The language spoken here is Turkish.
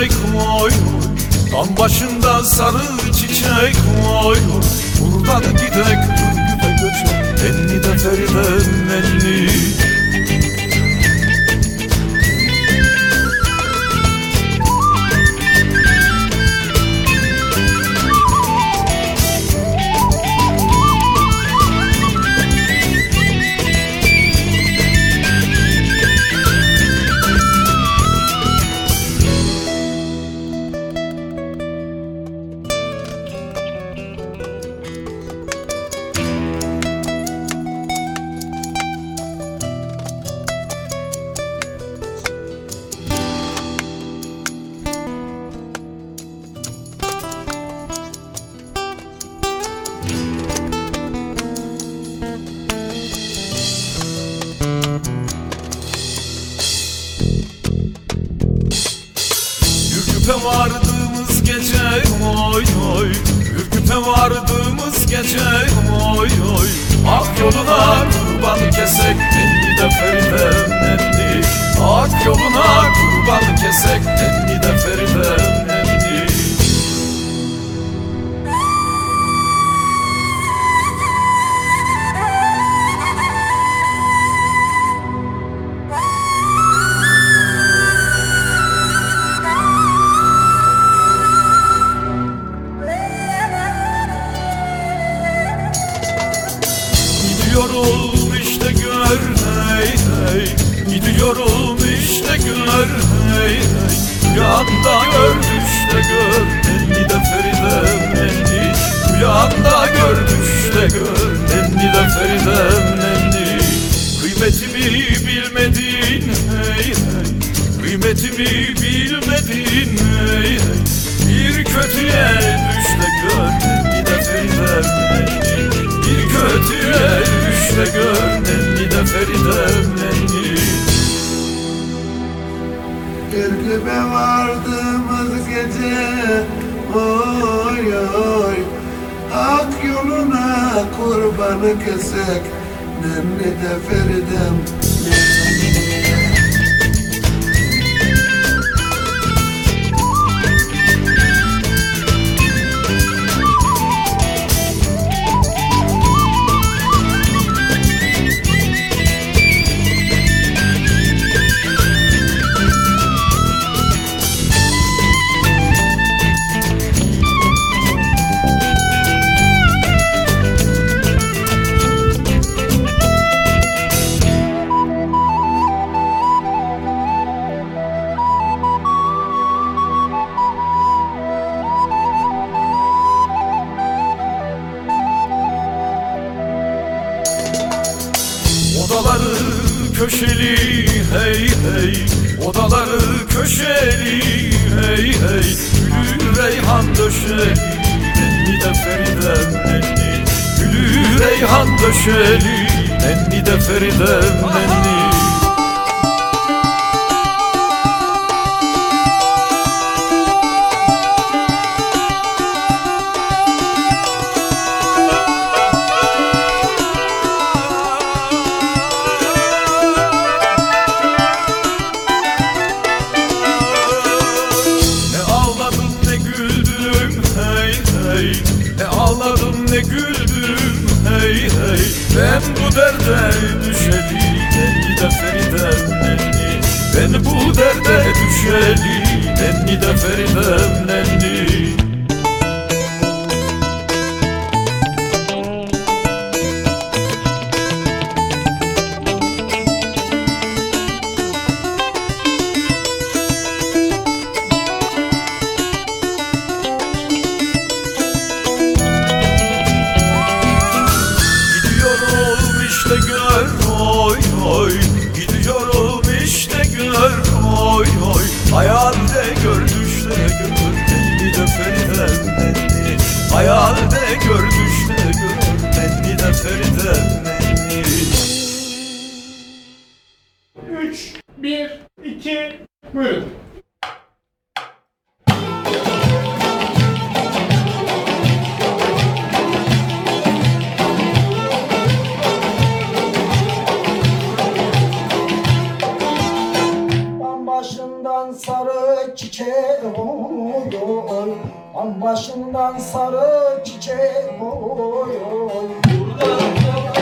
oy oy Dam başında sarı çiçek oy Buradan gidek Ürgüp'e göçek. Enni de Feride'm enni Ürgüp'e vardığımız gece oy oy. Ürgüp'e vardığımız gece oy oy. Ak yoluna kurban kesek Enni de Feridem Ak yoluna kurban kesek Enni Rüyanda gör düşte gör Enni de Feridem enni Rüyanda gör düşte gör Enni de Feridem enni Kıymetimi bilmedin hey hey. Kıymetimi bilmedin hey hey. Bir kötüye düşte gör Enni de Feridem enni bir kötüye düşte gör Nenni de Feridem nenni gece Oy oy. Ak yoluna kurbanı kesek Nenni de Feridem Odaları köşeli hey hey. Odaları köşeli hey hey. Gülü reyhan döşeli Nenni de Feridem nenni Gülü reyhan döşeli Nenni de Feridem nenni ne güldüm hey hey. Ben bu derde düşeli Nenni de Feridem nenni Ben bu derde düşeli Nenni de Feridem nenni Hayalde gör düşte gör Beni de feride Üç, bir, iki, buyurun. başından sarı çiçeği oluyor An başından sarı çiçek koyuyor Burada